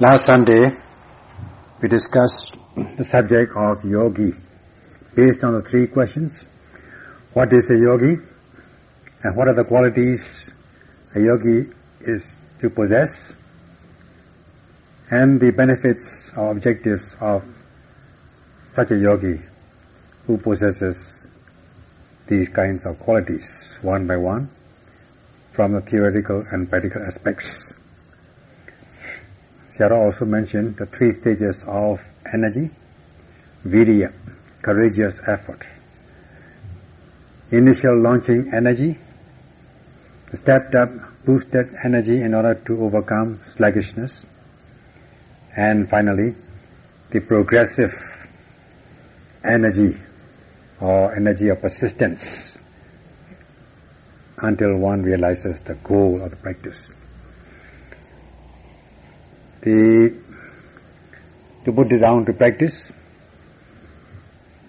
Last Sunday, we discussed the subject of yogi based on the three questions. What is a yogi? And what are the qualities a yogi is to possess? And the benefits or objectives of such a yogi who possesses these kinds of qualities one by one from the theoretical and practical aspects. Sarah also mentioned the three stages of energy, virya, courageous effort. Initial launching energy, stepped up, boosted energy in order to overcome sluggishness, and finally, the progressive energy or energy of persistence until one realizes the goal of the practice. The, to put it down to practice,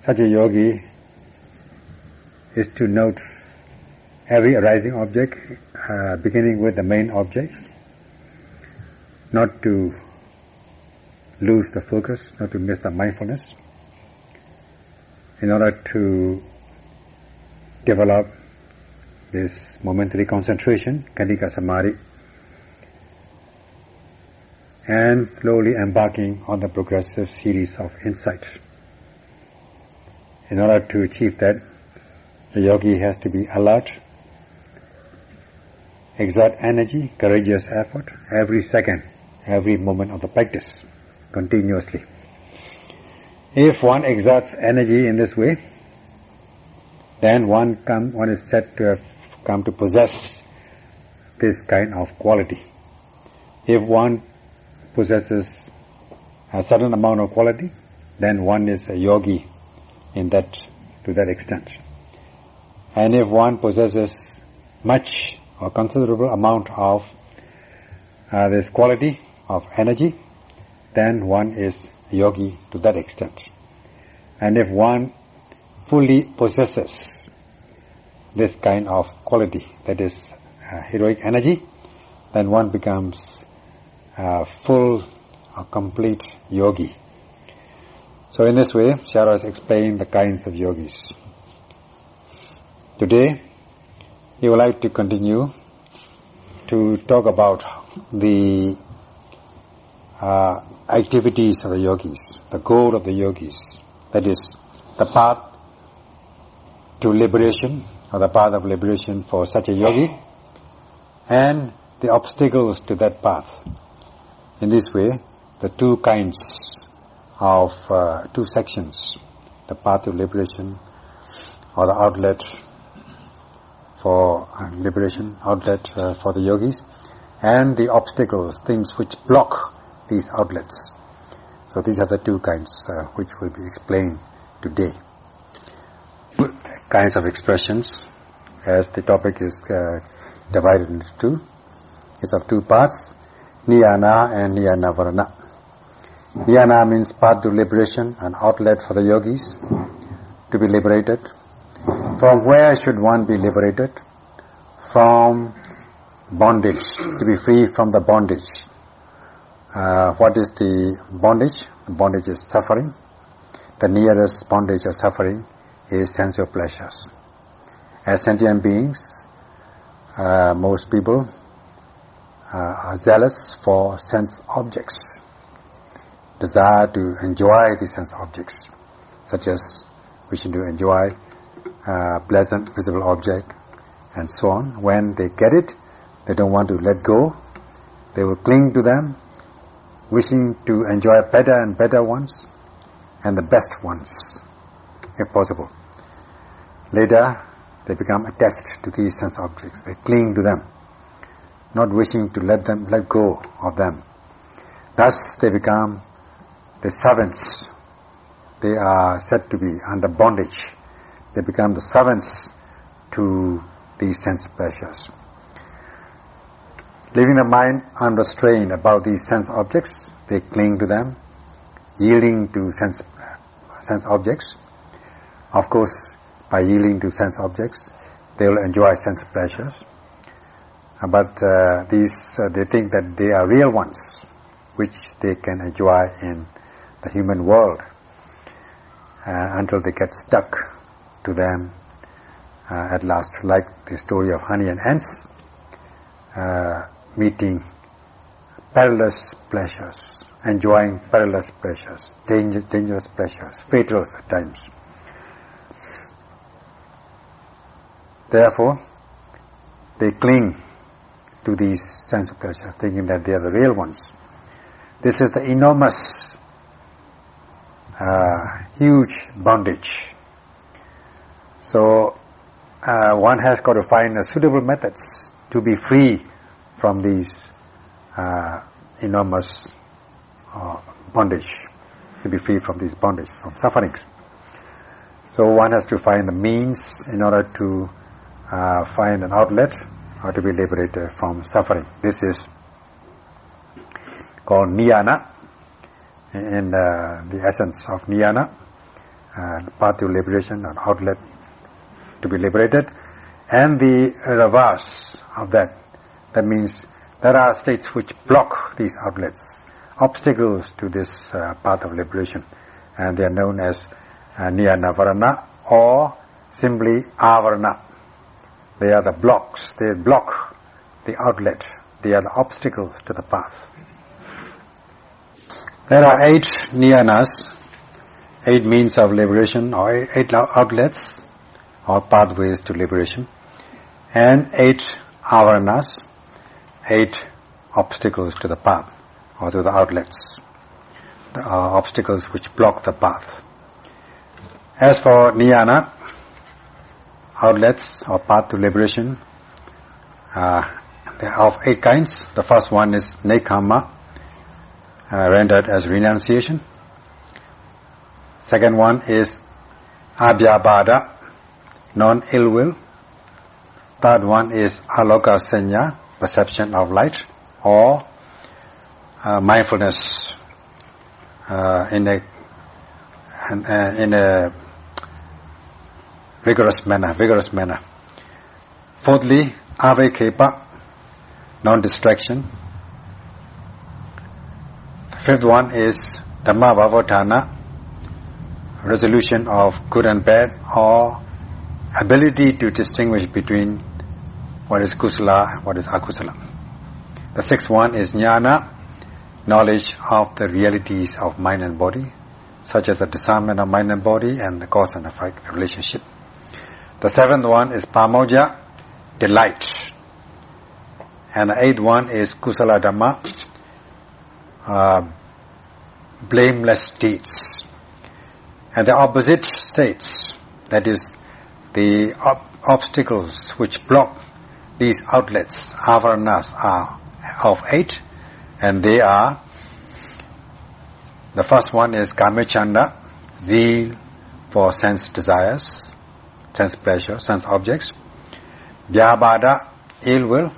such a yogi is to note every arising object, uh, beginning with the main object, not to lose the focus, not to miss the mindfulness, in order to develop this momentary concentration, Khanika Samadhi, and slowly embarking on the progressive series of insights. In order to achieve that, the yogi has to be alert, exert energy, courageous effort, every second, every moment of the practice, continuously. If one exerts energy in this way, then one come, one is said to have come to possess this kind of quality. If one possesses a certain amount of quality, then one is a yogi in that, to that extent. And if one possesses much or considerable amount of uh, this quality of energy, then one is yogi to that extent. And if one fully possesses this kind of quality, that is uh, heroic energy, then one becomes a full or complete yogi. So in this way, Shara has explained the kinds of yogis. Today, he would like to continue to talk about the uh, activities of the yogis, the goal of the yogis, that is the path to liberation or the path of liberation for such a yogi and the obstacles to that path. In this way, the two kinds of, uh, two sections, the path of liberation or the outlet for uh, liberation, outlet uh, for the yogis, and the obstacles, things which block these outlets. So these are the two kinds uh, which will be explained today. Kinds of expressions, as the topic is uh, divided into two, is of two parts, Niyana and Niyana Varana. Niyana means path to liberation, an outlet for the yogis to be liberated. From where should one be liberated? From bondage, to be free from the bondage. Uh, what is the bondage? The bondage is suffering. The nearest bondage of suffering is sensual pleasures. As sentient beings, uh, most people uh, are zealous for sense objects, desire to enjoy the sense objects, such as wishing to enjoy uh, pleasant visible object and so on. When they get it, they don't want to let go. They will cling to them, wishing to enjoy better and better ones, and the best ones, if possible. Later, they become attached to these sense objects. They cling to them, not wishing to let them let go of them. Thus, they become the servants. They are said to be under bondage. They become the servants to these sense pleasures. Leaving the mind unrestrained about these sense objects, they cling to them, yielding to sense, sense objects. Of course, by yielding to sense objects, they will enjoy sense pleasures. but uh, these uh, they think that they are real ones, which they can enjoy in the human world uh, until they get stuck to them uh, at last, like the story of honey and ants uh, meeting perilous pleasures, enjoying perilous pleasures, danger, dangerous pleasures, fatal at times. Therefore, they cling to these sense pleasures, thinking that they are the real ones. This is the enormous, uh, huge bondage. So, uh, one has got to find suitable methods to be free from these uh, enormous uh, bondage, to be free from these bondage, from sufferings. So one has to find the means in order to uh, find an outlet or to be liberated from suffering. This is called niyana, in uh, the essence of niyana, uh, path to liberation, an outlet to be liberated, and the reverse of that. That means there are states which block these outlets, obstacles to this uh, path of liberation, and they are known as uh, niyana or simply avarana. They are the blocks. They block the outlet. They are the obstacles to the path. There are eight niyanas, eight means of liberation or eight outlets or pathways to liberation and eight avaranas, eight obstacles to the path or to the outlets, the uh, obstacles which block the path. As for niyana, outlets or path to liberation. Uh, of eight kinds. The first one is nekkhamma, uh, rendered as renunciation. Second one is abyapada, non-ill will. Third one is aloka sanya, perception of light, or uh, mindfulness uh, in a uh, in a vigorous manner, vigorous manner. Fourthly, avikkhepa, non-distraction. Fifth one is dhamma vavotana, resolution of good and bad, or ability to distinguish between what is kusala, what is akusala. The sixth one is jnana, knowledge of the realities of mind and body, such as the discernment of mind and body and the cause and effect relationship. The seventh one is pamojja, delight. And the eighth one is kusala dhamma, uh, blameless deeds. And the opposite states, that is, the ob obstacles which block these outlets, avaranas, are of eight, and they are, the first one is kamachanda, zeal for sense desires sense pleasure, sense objects. Vyapada, ill will.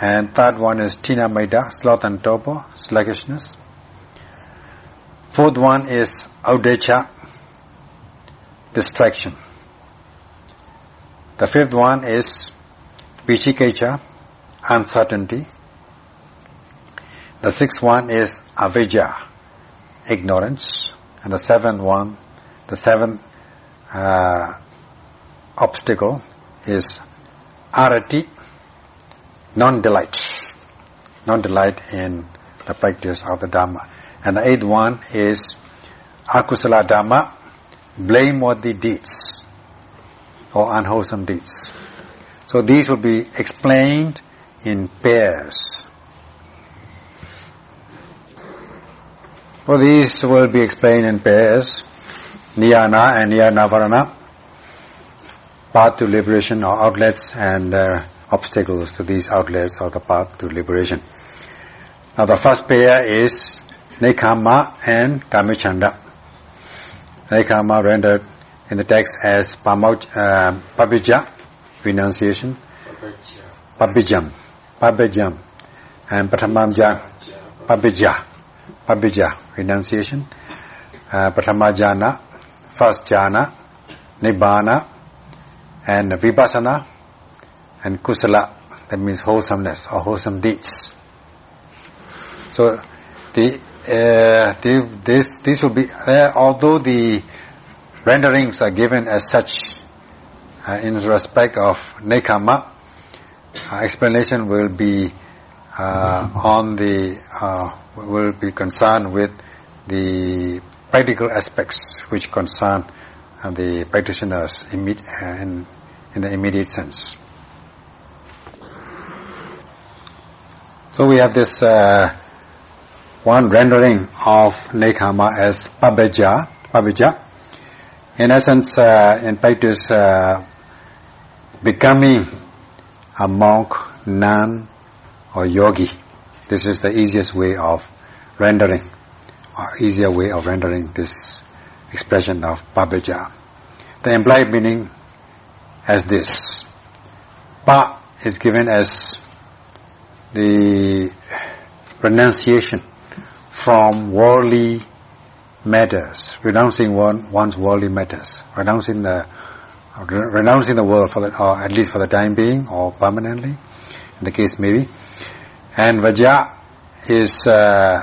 And third one is Thina Middha, sloth and torpor, sluggishness. Fourth one is Uddhacca, distraction. The fifth one is Vicikiccha, uncertainty. The sixth one is Avijja, ignorance. And the seventh one, the seventh uh, obstacle is arati, non-delight, non-delight in the practice of the Dhamma. And the eighth one is akusala Dhamma, blameworthy deeds or unwholesome deeds. So these will be explained in pairs. So these will be explained in pairs niyana and niyanavarana, path to liberation or outlets and uh, obstacles to these outlets or the path to liberation. Now the first pair is nekkhamma and kamachanda. Nekkhamma rendered in the text as pamoj, uh, pabbajja, renunciation, pabijjam, pabijjam, and patamamja, pabbajja, pabbajja, renunciation, uh, patamajana, first jhana, nibbana, and vipassana, and kusala, that means wholesomeness or wholesome deeds. So the, uh, the this will be uh, although the renderings are given as such uh, in respect of nekkhamma, uh, explanation will be uh, on the uh, will be concerned with the practical aspects which concern uh, the practitioners uh, in, in the immediate sense. So we have this uh, one rendering of nekkhamma as pabbajja, pabbajja. In essence, uh, in practice, uh, becoming a monk, nun, or yogi. This is the easiest way of rendering, or easier way of rendering this expression of pabbajja. The implied meaning as this. Pa is given as the renunciation from worldly matters, renouncing one, one's worldly matters, renouncing the renouncing the world for the, or at least for the time being or permanently, in the case maybe. And Vajja is uh,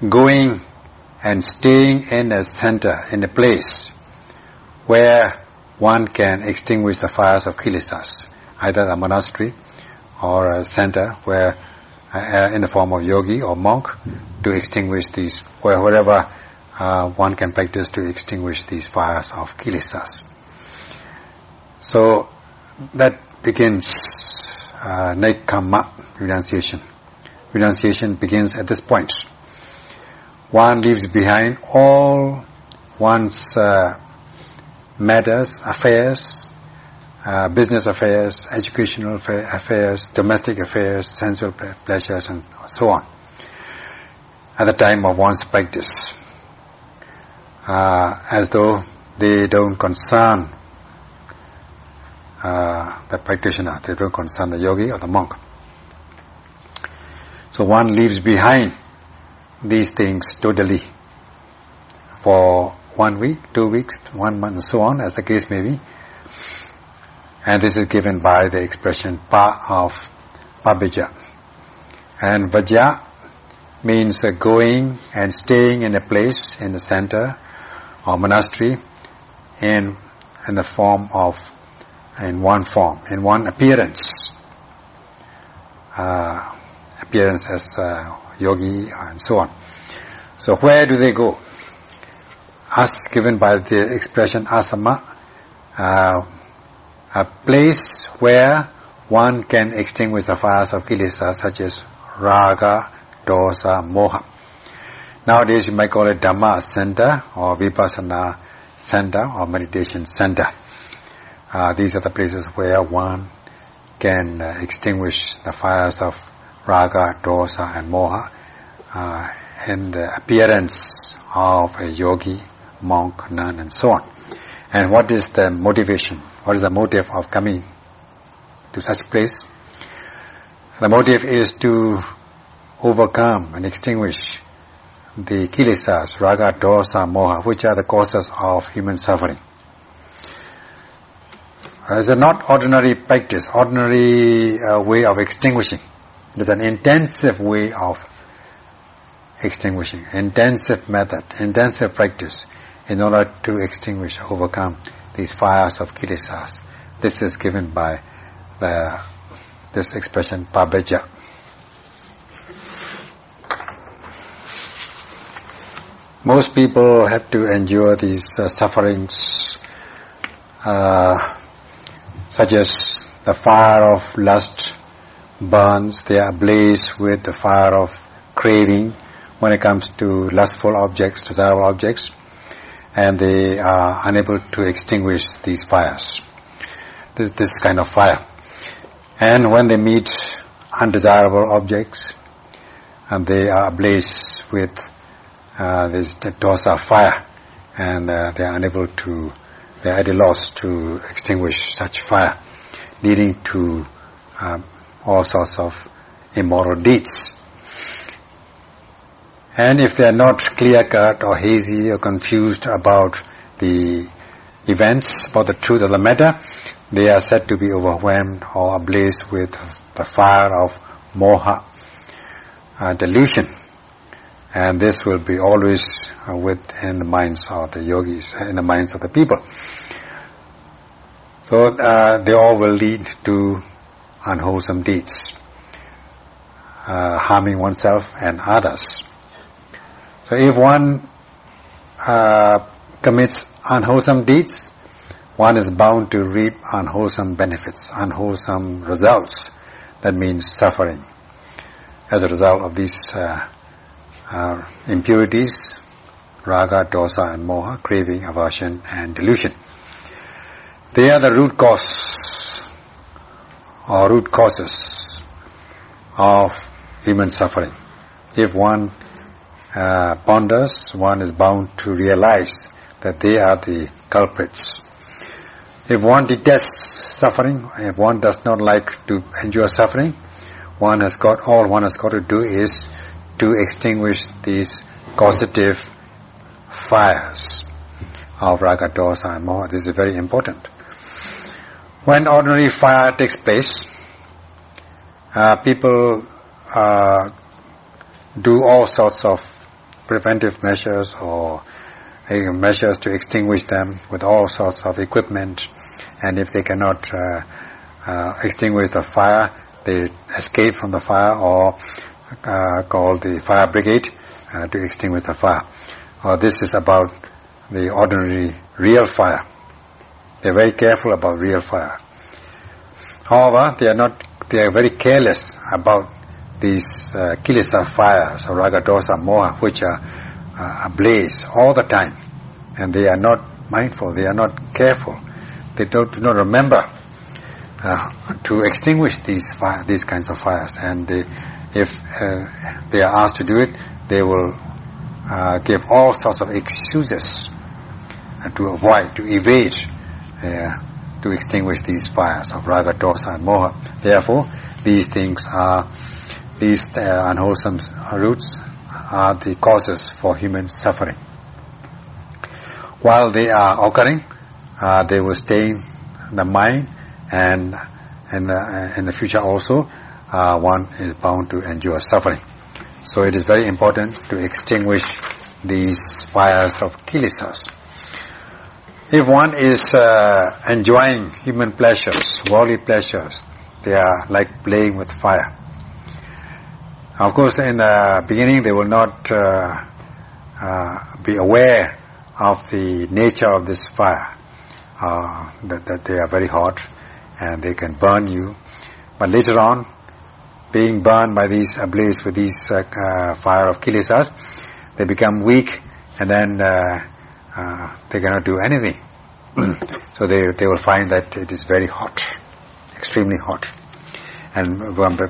going and staying in a center, in a place where one can extinguish the fires of kilesas, either a monastery or a center where uh, in the form of yogi or monk to extinguish these, where, wherever uh, one can practice to extinguish these fires of kilesas. So that begins uh, Nekkhamma renunciation. Renunciation begins at this point. One leaves behind all one's uh, matters, affairs, uh, business affairs, educational affairs, domestic affairs, sensual pleasures and so on. At the time of one's practice. Uh, as though they don't concern uh, the practitioner, they don't concern the yogi or the monk. So one leaves behind these things totally for one week, two weeks, one month, and so on, as the case may be. And this is given by the expression pa of pabbajja. And vajja means going and staying in a place in the center or monastery in in the form of in one form, in one appearance. Uh, appearance as uh, yogi and so on. So where do they go? As given by the expression asama, uh, a place where one can extinguish the fires of kilesa such as raga, dosa, moha. Nowadays you might call it Dhamma center or Vipassana center or meditation center. Uh, these are the places where one can uh, extinguish the fires of raga, dosa and moha uh, in the appearance of a yogi, monk, nun and so on. And what is the motivation? What is the motive of coming to such place? The motive is to overcome and extinguish the kilesas, raga, dosa, moha, which are the causes of human suffering. It's a not ordinary practice, ordinary uh, way of extinguishing. Is an intensive way of extinguishing, intensive method, intensive practice in order to extinguish, overcome these fires of kilesas. This is given by the, this expression pabbajja. Most people have to endure these uh, sufferings uh, such as the fire of lust burns, they are ablaze with the fire of craving when it comes to lustful objects, desirable objects, and they are unable to extinguish these fires. This, this kind of fire. And when they meet undesirable objects, and they are ablaze with uh, this dosa fire, and uh, they are unable to they are at a loss to extinguish such fire, leading to um, all sorts of immoral deeds. And if they are not clear-cut or hazy or confused about the events, about the truth of the matter, they are said to be overwhelmed or ablaze with the fire of moha, uh, delusion. And this will be always uh, within the minds of the yogis, in the minds of the people. So uh, they all will lead to unwholesome deeds, uh, harming oneself and others. So if one uh, commits unwholesome deeds, one is bound to reap unwholesome benefits, unwholesome results. That means suffering. As a result of these uh, uh, impurities, raga, dosa and moha, craving, aversion and delusion. They are the root cause or root causes of human suffering. If one uh, ponders, one is bound to realize that they are the culprits. If one detests suffering, if one does not like to endure suffering, one has got, all one has got to do is to extinguish these causative fires of raga, dosa and moha. This is very important. When ordinary fire takes place, uh, people uh, do all sorts of preventive measures or uh, measures to extinguish them with all sorts of equipment and if they cannot uh, uh, extinguish the fire, they escape from the fire or uh, call the fire brigade to extinguish the fire. This is about the ordinary real fire. They're very careful about real fire. However, they are not. They are very careless about these uh, kilesa fires or raga, dosa, moha, which are uh, ablaze all the time, and they are not mindful. They are not careful they don't, do not remember uh, to extinguish these fire, these kinds of fires. And they, if uh, they are asked to do it, they will uh, give all sorts of excuses uh, to avoid, to evade, uh, to extinguish these fires of raga, dosa, and moha. Therefore, these things are, these uh, unwholesome roots are the causes for human suffering. While they are occurring, uh, they will stay in the mind and in the, in the future also uh, one is bound to endure suffering. So it is very important to extinguish these fires of kilesas. If one is uh, enjoying human pleasures, worldly pleasures, they are like playing with fire. Of course, in the beginning they will not uh, uh, be aware of the nature of this fire uh, that, that they are very hot and they can burn you. But later on, being burned by these ablaze with these uh, uh, fire of kilesas, they become weak and then uh, uh, they cannot do anything. so they they will find that it is very hot, extremely hot, and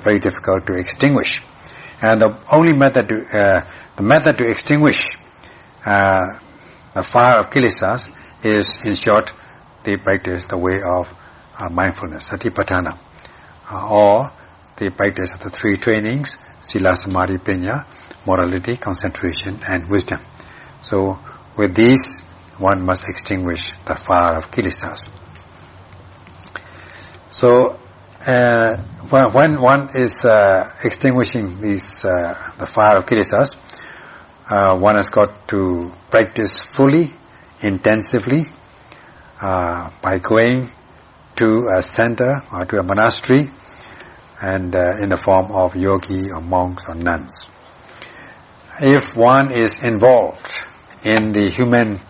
very difficult to extinguish. And the only method to uh, the method to extinguish the fire of kilesas is, in short, they practice the way of uh, mindfulness, satipatthana, uh, or they practice the three trainings, sila, samadhi, panya, morality, concentration, and wisdom. So, with these, one must extinguish the fire of kilesas. So, uh, when one is uh, extinguishing these, uh, the fire of kilesas, uh, one has got to practice fully, intensively, uh, by going to a center or to a monastery and uh, in the form of yogi or monks or nuns. If one is involved in the human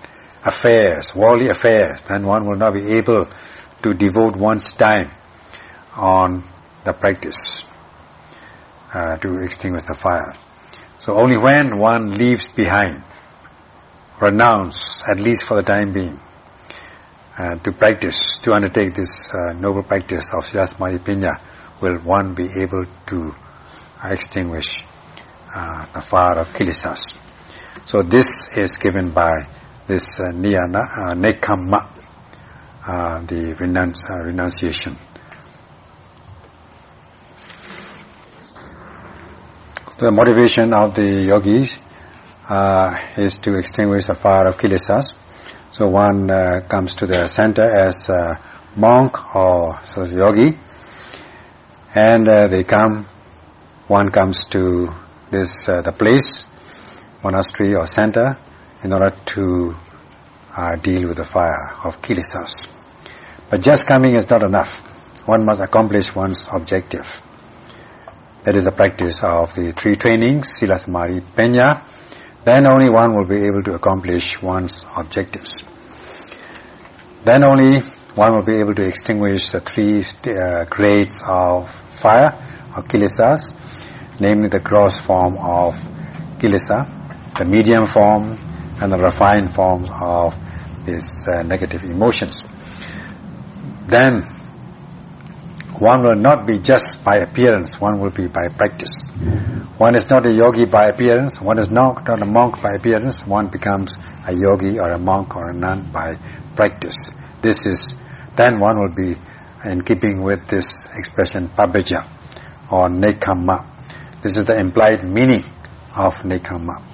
affairs, worldly affairs, then one will not be able to devote one's time on the practice uh, to extinguish the fire. So only when one leaves behind, renounce, at least for the time being, uh, to practice, to undertake this uh, noble practice of Sila Samadhi will one be able to extinguish uh, the fire of kilesas. So this is given by this uh, niyana, uh, nekkhamma, uh, the uh, renunciation. The motivation of the yogis uh, is to extinguish the fire of kilesas so one uh, comes to the center as uh, monk or so yogi, and uh, they come, one comes to this, the place, monastery or center, in order to uh, deal with the fire of kilesas. But just coming is not enough. One must accomplish one's objective. That is the practice of the three trainings, Sila Samadhi, Panya. Then only one will be able to accomplish one's objectives. Then only one will be able to extinguish the three uh, grades of fire, or kilesas, namely the gross form of kilesa, the medium form, and the refined forms of these uh, negative emotions. Then one will not be just by appearance, one will be by practice. One is not a yogi by appearance, one is not, not a monk by appearance, one becomes a yogi or a monk or a nun by practice. This is, then one will be in keeping with this expression pabbajja or nekkhamma. This is the implied meaning of nekkhamma.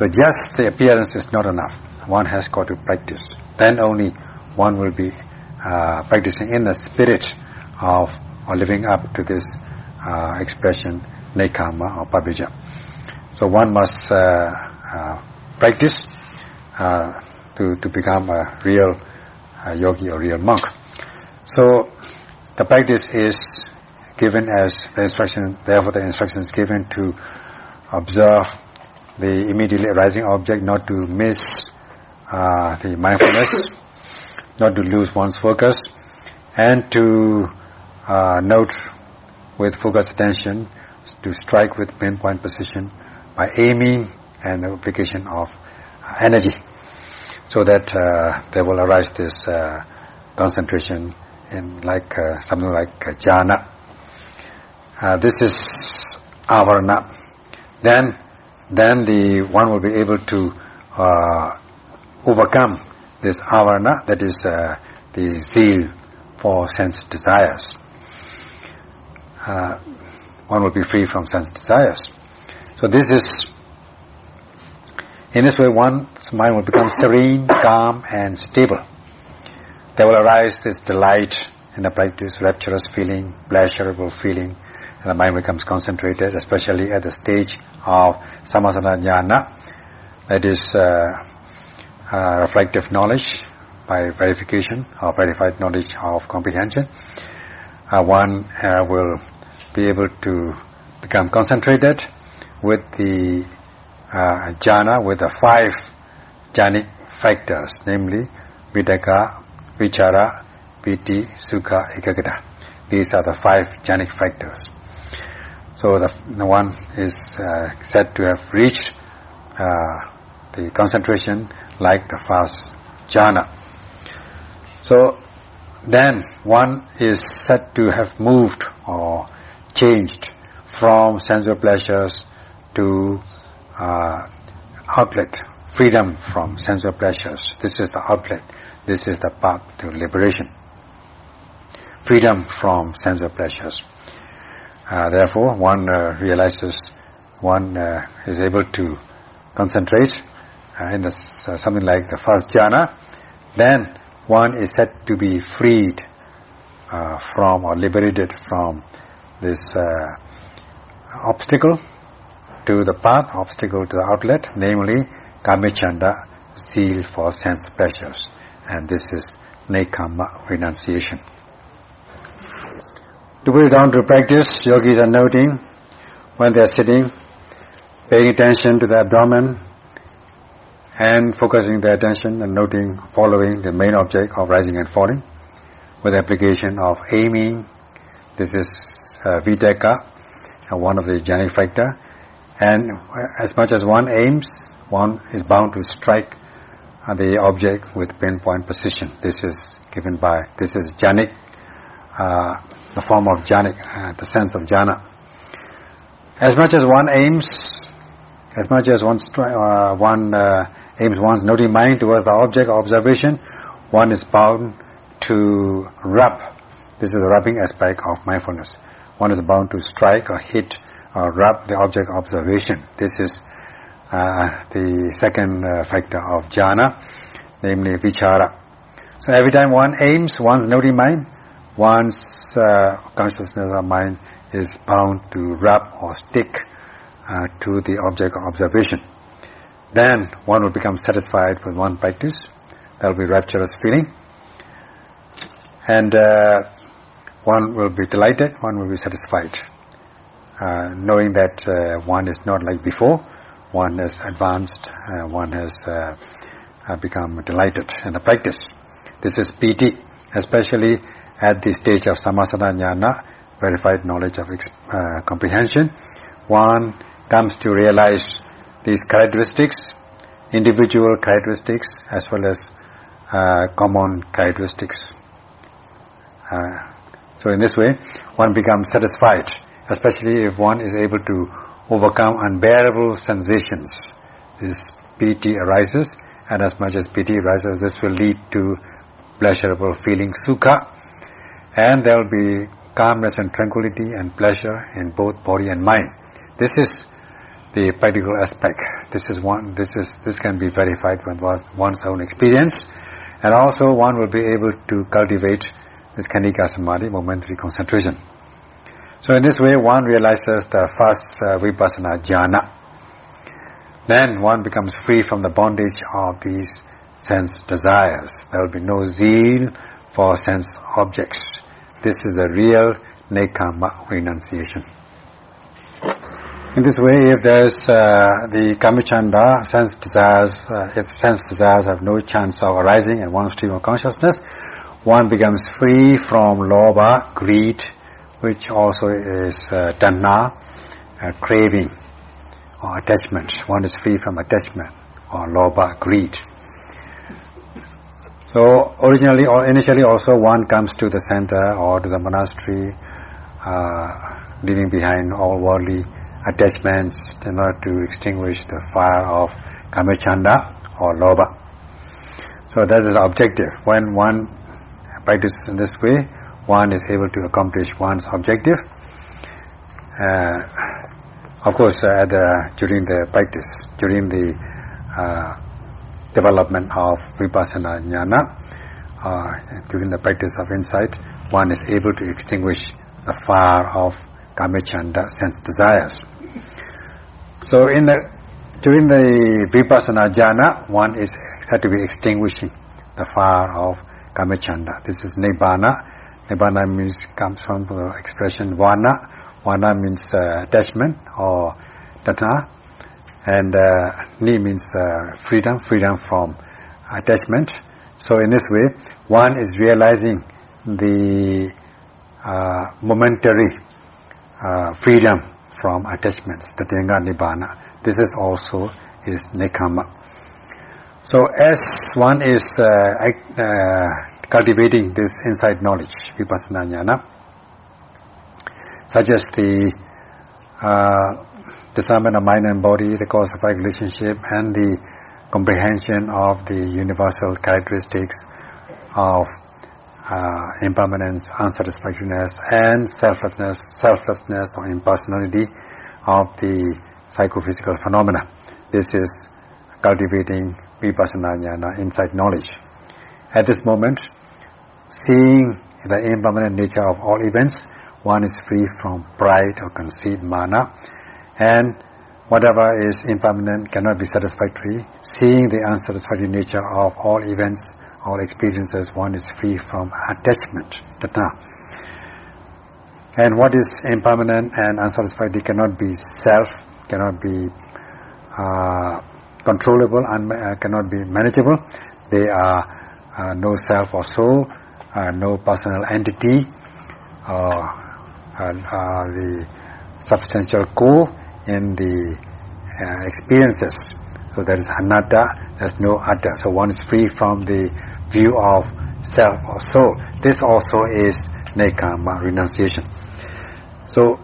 So just the appearance is not enough. One has got to practice. Then only one will be uh, practicing in the spirit of or living up to this uh, expression nekkhamma or pabbajja. So one must uh, uh practice uh, to, to become a real uh, yogi or real monk. So the practice is given as the instruction, therefore the instruction is given to observe the immediately arising object, not to miss uh, the mindfulness, not to lose one's focus, and to uh, note with focused attention, to strike with pinpoint precision by aiming and the application of uh, energy, so that uh, there will arise this uh, concentration in like uh, something like jhana. this is avarana. Then then the one will be able to uh, overcome this avarana, that is uh, the zeal for sense desires. Uh, one will be free from sense desires. So this is, in this way one's mind will become serene, calm and stable. There will arise this delight in the practice, rapturous feeling, pleasurable feeling, the mind becomes concentrated, especially at the stage of sammasana jnana, that is uh, uh, reflective knowledge by verification or verified knowledge of comprehension. Uh, one uh, will be able to become concentrated with the uh, jhana, with the five jhanic factors, namely vitakka, vichara, piti, sukha, ekaggata. These are the five jhanic factors. So the, the one is uh, said to have reached uh, the concentration like the first jhana. So then one is said to have moved or changed from sensual pleasures to uh, outlet, freedom from sensual pleasures. This is the outlet. This is the path to liberation. Freedom from sensual pleasures. Uh, therefore, one uh, realizes one uh, is able to concentrate in this, something like the first jhana. Then one is said to be freed from or liberated from this obstacle to the path, obstacle to the outlet, namely kamachanda, zeal for sense pleasures. And this is nekkhamma renunciation. To put it down to practice, yogis are noting when they are sitting, paying attention to the abdomen and focusing their attention and noting, following the main object of rising and falling with application of aiming. This is uh, vitakka, uh, one of the jhanic factor. And as much as one aims, one is bound to strike uh, the object with pinpoint precision. This is given by, this is jhanic uh, the form of jhana, uh, the sense of jhana. As much as one aims, as much as one, uh, one uh, aims one's noting mind towards the object of observation, one is bound to rub. This is the rubbing aspect of mindfulness. One is bound to strike or hit or rub the object of observation. This is uh, the second uh, factor of jhana, namely vichara. So every time one aims, one's noting mind, one's uh, consciousness or mind is bound to wrap or stick uh, to the object of observation. Then one will become satisfied with one practice. There will be rapturous feeling. And uh, one will be delighted, one will be satisfied. Uh, knowing that uh, one is not like before, one has advanced, uh, one has become delighted in the practice. This is piti, especially at the stage of sammasana jnana, verified knowledge of uh, comprehension. One comes to realize these characteristics, individual characteristics as well as uh, common characteristics. Uh, so in this way, one becomes satisfied, especially if one is able to overcome unbearable sensations. This piti arises, and as much as piti arises, this will lead to pleasurable feeling, sukha, and there will be calmness and tranquility and pleasure in both body and mind. This is the practical aspect. This is one. This is this can be verified with one's own experience, and also one will be able to cultivate this khanika samadhi, momentary concentration. So in this way, one realizes the first uh, vipassana jhana. Then one becomes free from the bondage of these sense desires. There will be no zeal for sense objects. This is the real nekkhamma renunciation. In this way, if there's uh, the kamachanda, sense desires, uh, if sense desires have no chance of arising in one stream of consciousness, one becomes free from lobha, greed, which also is uh, uh, craving or attachment. One is free from attachment or lobha, greed. So originally or initially also one comes to the center or to the monastery uh, leaving behind all worldly attachments in order to extinguish the fire of kamachanda or lobha. So that is the objective. When one practices in this way, one is able to accomplish one's objective. Uh, of course, uh, the, during the practice, during the uh, development of vipassana jnana, uh, during the practice of insight, one is able to extinguish the fire of kamachanda sense desires. So in the during the vipassana jhana, one is said to be extinguishing the fire of kamachanda. This is nibbana. Nibbana means comes from the expression vana. Vana means uh, attachment or tanha, and uh, ni means uh, freedom, freedom from attachment. So in this way, one is realizing the uh, momentary uh, freedom from attachments, tadanga nibbana. This is also is nekkhamma. So as one is uh, uh, cultivating this inside knowledge, vipassana jnana, such as the uh, discernment of mind and body, the cause of our relationship, and the comprehension of the universal characteristics of uh, impermanence, unsatisfactoriness, and selflessness, selflessness or impersonality of the psychophysical phenomena. This is cultivating vipassana jnana, insight knowledge. At this moment, seeing the impermanent nature of all events, one is free from pride or conceit, mana, and whatever is impermanent cannot be satisfactory. Seeing the unsatisfactory nature of all events all experiences, one is free from attachment. And what is impermanent and unsatisfactory cannot be self, cannot be uh, controllable, and uh, cannot be manageable. They are uh, no self or soul, uh, no personal entity, uh, the substantial core in the uh, experiences. So there is anatta, there is no atta. So one is free from the view of self or soul. This also is nekkhamma, renunciation. So,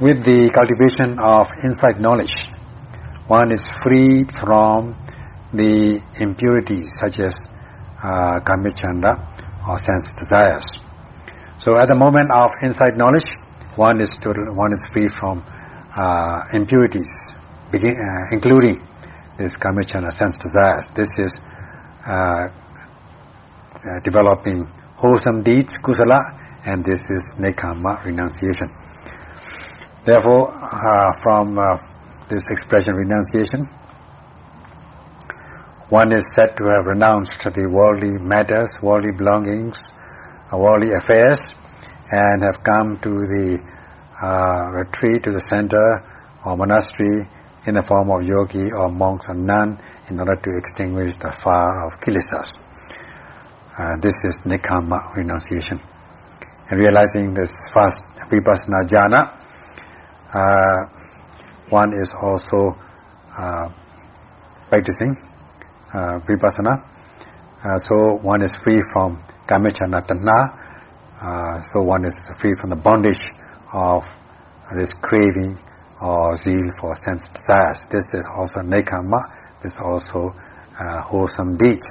with the cultivation of insight knowledge, one is freed from the impurities such as uh, or sense desires. So, at the moment of insight knowledge, one is total, one is free from uh, impurities, begin, uh, including this kamachanda sense desires. This is uh, uh, developing wholesome deeds, kusala, and this is nekkhamma, renunciation. Therefore, uh, from uh, this expression renunciation, one is said to have renounced the worldly matters, worldly belongings, worldly affairs, and have come to the uh, retreat to the center or monastery in the form of yogi or monks or nun in order to extinguish the fire of kilesas. Uh, this is nekkhamma renunciation. And realizing this first vipassana jhana, uh, one is also uh, practicing uh, vipassana. Uh, so one is free from kamacchanda tanha. Uh, so one is free from the bondage of this craving or zeal for sense desires. This is also nekkhamma. This is also uh, wholesome deeds.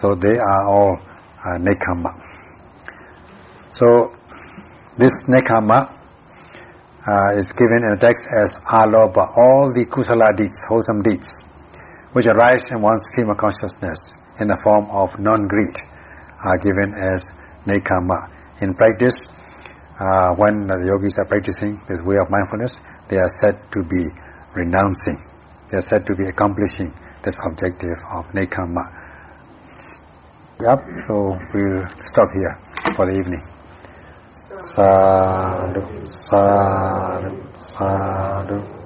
So they are all uh, nekkhamma. So this nekkhamma uh, is given in the text as alobha, all the kusala deeds, wholesome deeds, which arise in one's stream of consciousness in the form of non-greed, are given as nekkhamma. In practice, uh, when the yogis are practicing this way of mindfulness, they are said to be renouncing. They are said to be accomplishing this objective of nekkhamma. Yep, so we'll stop here for the evening. sadhu sadhu sadhu